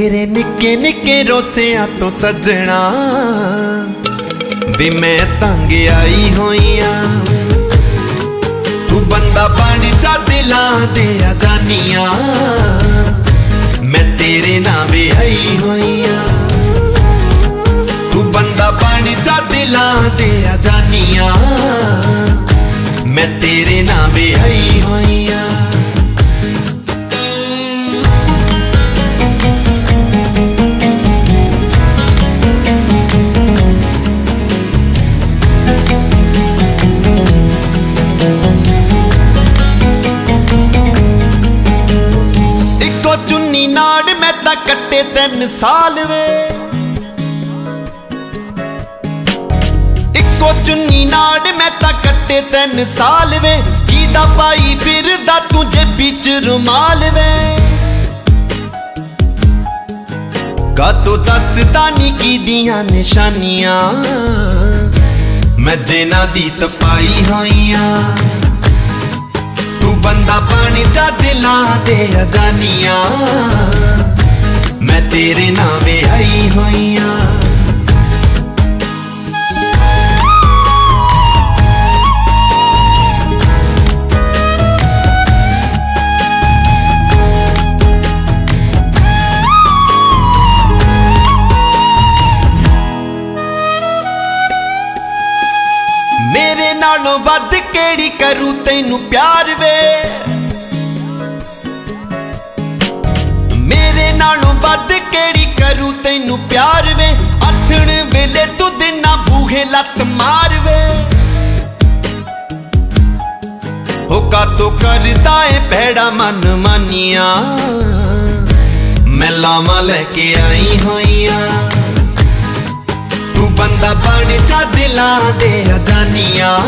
ਤੇਰੇ ਨਿੱਕੇ ਨਿੱਕੇ ਰੋਸਿਆਂ ਤੋਂ ਸੱਜਣਾ ਵੀ ਮੈਂ ਤੰਗ ਆਈ ਹੋਈਆਂ। ਤੂੰ ਬੰਦਾ ਬਣ ਜਾ ਦਿਲਾਂ ਦੇ ਆ ਜਾਨੀਆਂ। ਚੁੰਨੀ ਨਾੜ, ਮੈਂ ਤਾਂ ਕੱਟੇ ਤਿੰਨ ਸਾਲ ਵੇ। ਇੱਕੋ ਚੁੰਨੀ ਨਾੜ, ਮੈਂ ਤਾਂ ਕੱਟੇ ਤਿੰਨ ਸਾਲ ਵੇ। ਕੀਦਾ ਪਾਈ ਫਿਰਦਾ ਤੂੰ ਜੇਬੀ ਚ ਰੁਮਾਲ ਵੇ। ਕਾਤੋਂ ਦੱਸਦਾ ਨੀ ਕੀਦੀਆਂ ਨਿਸ਼ਾਨੀਆਂ। ਮੈਂ ਜਿਨ੍ਹਾਂ ਦੀ ਤਪਾਈ ਹੋਈਆਂ। ਤੂੰ ਬੰਦਾ ਬਣ ਜਾ ਦਿਲਾਂ ਦੇ ਅਜਾਨੀਆਂ। ਮੇਰੇ ਨਾਲੋਂ ਵੱਧ ਕਿਹੜੀ ਕਰੂ ਤੈਨੂੰ ਪਿਆਰ ਵੇ? ਮੇਰੇ ਨਾਲੋਂ ਵੱਧ ਕਿਹੜੀ ਕਰੂ ਤੈਨੂੰ ਪਿਆਰ ਵੇ? ਆਥਣ ਵੇਲੇ ਤੂੰ ਦਿਨਾ ਬੂਹੇ ਲੱਤ ਮਾਰ ਵੇ। ਹੋ ਕਾਤੋਂ ਕਰਦਾ ਏ ਭੈੜਾ ਮਨ ਮਾਨੀਆਂ। ਮੈਂ ਲਾਵਾਂ ਲੈ ਕੇ ਆਈ ਹੋਈਆਂ। ਤੂੰ ਬੰਦਾ ਬਣ ਜਾ ਦਿਲਾਂ ਦੇ ਅਜਾਨੀਆਂ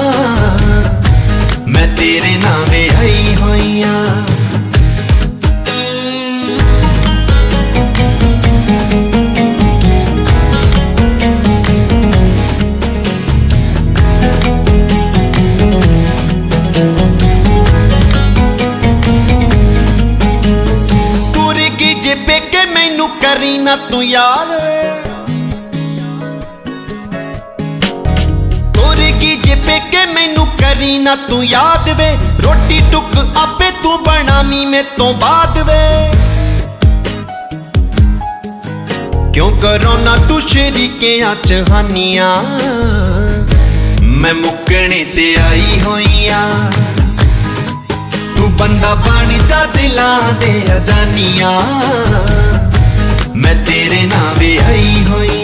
ਮੈਂ ਤੇਰੇ ਨਾਲ ਵਿਆਹੀ ਹੋਈਆਂ। ਤੁਰ ਗਈ ਜੇ ਪੇਕੇ ਮੈਨੂੰ ਕਰੀ ਨਾ ਤੂੰ ਯਾਦ ਗਈ ਮੈਨੂੰ ਕਰੀ ਨਾ ਤੂੰ ਯਾਦ ਵੇ। ਰੋਟੀ ਟੁੱਕ ਆਪੇ ਤੂੰ ਬਣਾਵੀਂ, ਮੇ ਤੋਂ ਬਾਅਦ ਵੇ। ਕਿਉਂ ਕਰੋ ਤੂੰ ਸ਼ਰੀਕਿਆਂ ਚ ਹਾਨੀਆਂ? ਮੈਂ ਮੁੱਕਣੇ ਤੇ ਆਈ ਹੋਈਆਂ। ਤੂੰ ਬੰਦਾ ਬਣ ਚਾ ਦਿਲਾਂ ਦੇ ਅਜਾਨੀਆਂ। ਮੈਂ ਤੇਰੇ ਨਾਲ ਵੇ ਆਈ ਹੋਈ